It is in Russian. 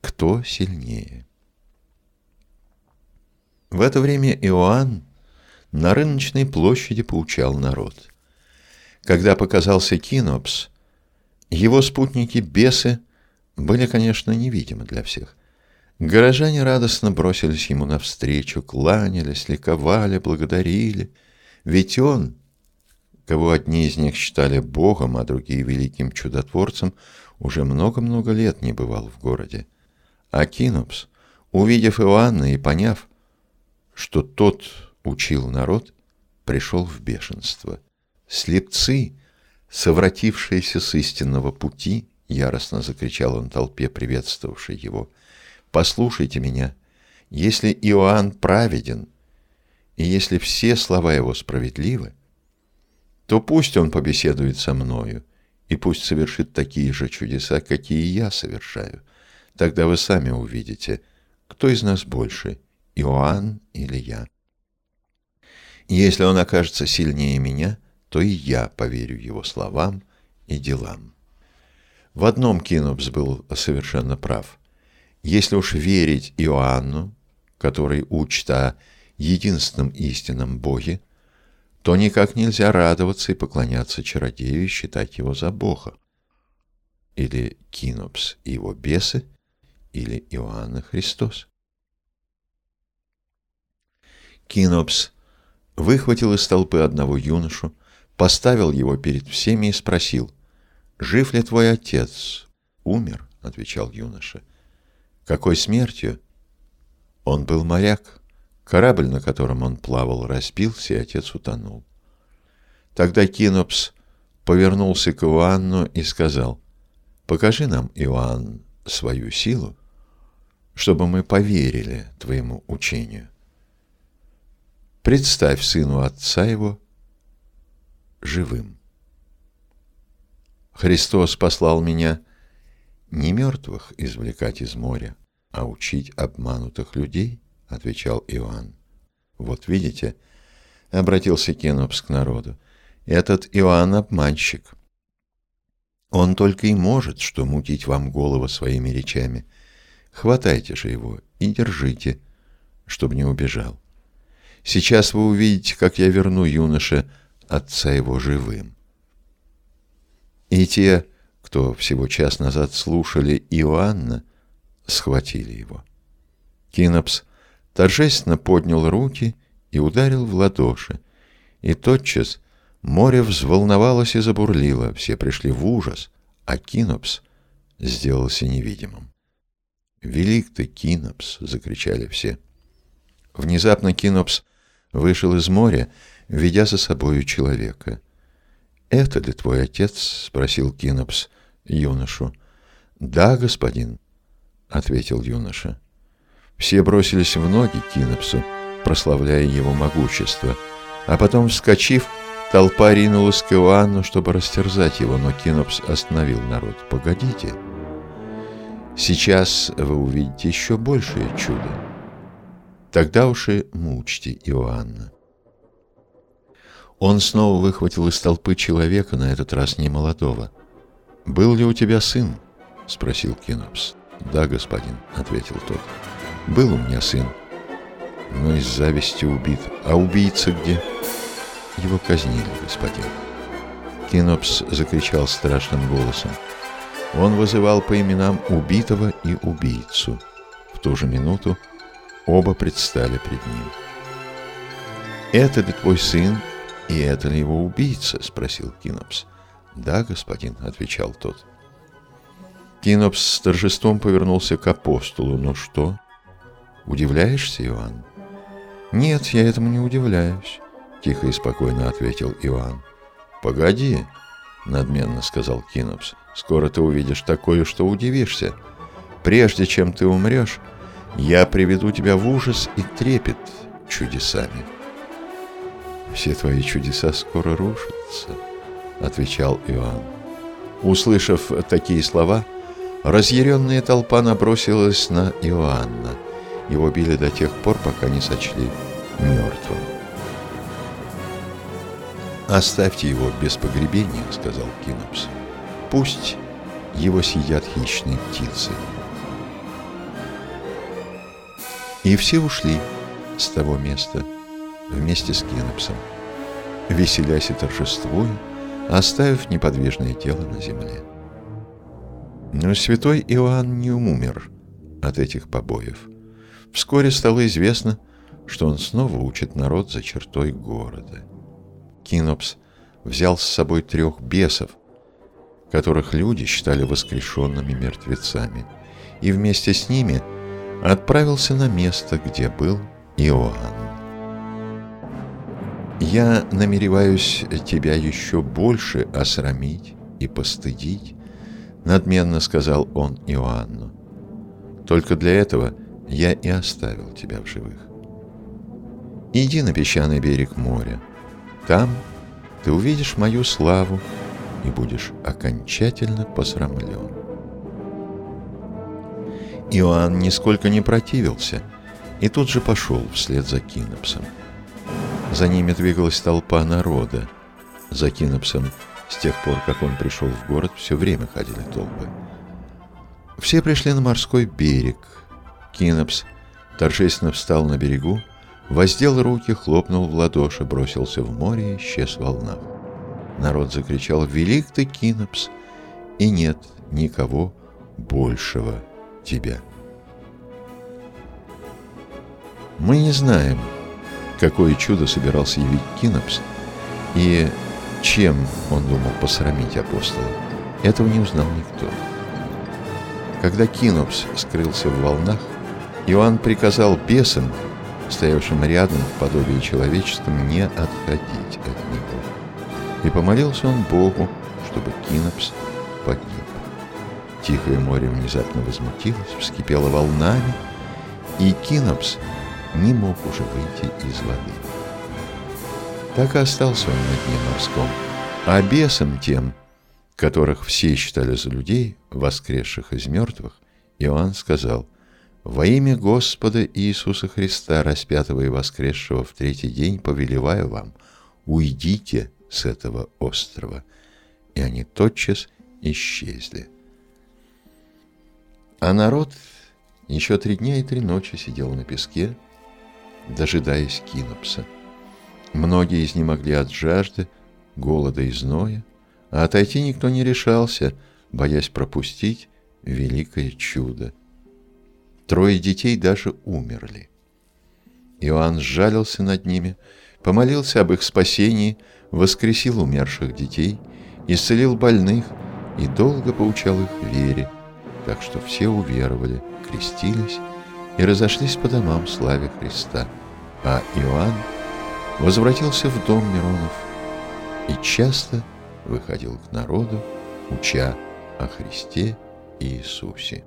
кто сильнее. В это время Иоанн на рыночной площади поучал народ. Когда показался Кинопс, его спутники-бесы были, конечно, невидимы для всех. Горожане радостно бросились ему навстречу, кланялись, ликовали, благодарили. Ведь он, кого одни из них считали богом, а другие великим чудотворцем, уже много-много лет не бывал в городе. А Кинопс, увидев Иоанна и поняв, что тот учил народ, пришел в бешенство. Слепцы, совратившиеся с истинного пути, яростно закричал он толпе, приветствовавшей его, послушайте меня, если Иоанн праведен, и если все слова его справедливы, то пусть он побеседует со мною, и пусть совершит такие же чудеса, какие я совершаю. Тогда вы сами увидите, кто из нас больше, Иоанн или я. Если он окажется сильнее меня, то и я поверю его словам и делам. В одном Кинопс был совершенно прав. Если уж верить Иоанну, который учит о единственном истинном Боге, то никак нельзя радоваться и поклоняться чародею и считать его за Бога. Или Кинопс и его бесы, или Иоанна Христос. Кинопс выхватил из толпы одного юношу, поставил его перед всеми и спросил, «Жив ли твой отец?» «Умер», — отвечал юноша. «Какой смертью?» «Он был моряк. Корабль, на котором он плавал, разбился, и отец утонул». Тогда Кинопс повернулся к Иоанну и сказал, «Покажи нам, Иоанн, свою силу, чтобы мы поверили твоему учению». Представь сыну отца его живым. Христос послал меня не мертвых извлекать из моря, а учить обманутых людей, отвечал Иоанн. Вот видите, обратился Кенопс к народу, этот Иоанн обманщик. Он только и может, что мутить вам голову своими речами. Хватайте же его и держите, чтобы не убежал. Сейчас вы увидите, как я верну юноше отца его живым. И те, кто всего час назад слушали Иоанна, схватили его. Кинопс торжественно поднял руки и ударил в ладоши, и тотчас море взволновалось и забурлило, все пришли в ужас, а Кинопс сделался невидимым. «Велик ты, Кинопс!» — закричали все. Внезапно Кинопс вышел из моря, ведя за собою человека. «Это ли твой отец?» — спросил Кинопс юношу. «Да, господин», — ответил юноша. Все бросились в ноги Кинопсу, прославляя его могущество, а потом, вскочив, толпа ринулась к Иоанну, чтобы растерзать его, но Кинопс остановил народ. «Погодите, сейчас вы увидите еще большее чудо». Тогда уж и мучьте Иоанна. Он снова выхватил из толпы человека, на этот раз не молодого. «Был ли у тебя сын?» — спросил Кинопс. «Да, господин», — ответил тот. «Был у меня сын, но из зависти убит. А убийца где?» «Его казнили, господин». Кинопс закричал страшным голосом. Он вызывал по именам убитого и убийцу. В ту же минуту Оба предстали пред ним. «Это ли твой сын, и это ли его убийца?» — спросил Кинопс. «Да, господин», — отвечал тот. Кинопс с торжеством повернулся к апостолу. «Ну что, удивляешься, Иоанн?» «Нет, я этому не удивляюсь», — тихо и спокойно ответил Иоанн. «Погоди», — надменно сказал Кинопс. «Скоро ты увидишь такое, что удивишься. Прежде чем ты умрешь, я приведу тебя в ужас и трепет чудесами. Все твои чудеса скоро рушатся, отвечал Иоанн. Услышав такие слова, разъяренная толпа набросилась на Иоанна. Его били до тех пор, пока не сочли мертвым. «Оставьте его без погребения», — сказал Кинопс. «Пусть его съедят хищные птицы». И все ушли с того места вместе с Кинопсом, веселясь и торжествуя, оставив неподвижное тело на земле. Но святой Иоанн не умер от этих побоев. Вскоре стало известно, что он снова учит народ за чертой города. Кинопс взял с собой трех бесов, которых люди считали воскрешенными мертвецами, и вместе с ними отправился на место, где был Иоанн. «Я намереваюсь тебя еще больше осрамить и постыдить», — надменно сказал он Иоанну. «Только для этого я и оставил тебя в живых. Иди на песчаный берег моря. Там ты увидишь мою славу и будешь окончательно посрамлен. Иоанн нисколько не противился и тут же пошел вслед за Кинопсом. За ними двигалась толпа народа. За Кинопсом с тех пор, как он пришел в город, все время ходили толпы. Все пришли на морской берег. Кинопс торжественно встал на берегу Воздел руки, хлопнул в ладоши, бросился в море и исчез в волнах. Народ закричал «Велик ты, Кинопс!» И нет никого большего тебя. Мы не знаем, какое чудо собирался явить Кинопс и чем он думал посрамить апостола. Этого не узнал никто. Когда Кинопс скрылся в волнах, Иоанн приказал бесам стоявшим рядом в подобии человеческом, не отходить от него. И помолился он Богу, чтобы Кинопс погиб. Тихое море внезапно возмутилось, вскипело волнами, и Кинопс не мог уже выйти из воды. Так и остался он на дне морском, а бесам тем, которых все считали за людей, воскресших из мертвых, Иоанн сказал – во имя Господа Иисуса Христа, распятого и воскресшего в третий день, повелеваю вам, уйдите с этого острова. И они тотчас исчезли. А народ еще три дня и три ночи сидел на песке, дожидаясь Кинопса. Многие из них могли от жажды, голода и зноя, а отойти никто не решался, боясь пропустить великое чудо. Трое детей даже умерли. Иоанн сжалился над ними, помолился об их спасении, воскресил умерших детей, исцелил больных и долго поучал их вере, так что все уверовали, крестились и разошлись по домам славе Христа. А Иоанн возвратился в дом Миронов и часто выходил к народу, уча о Христе и Иисусе.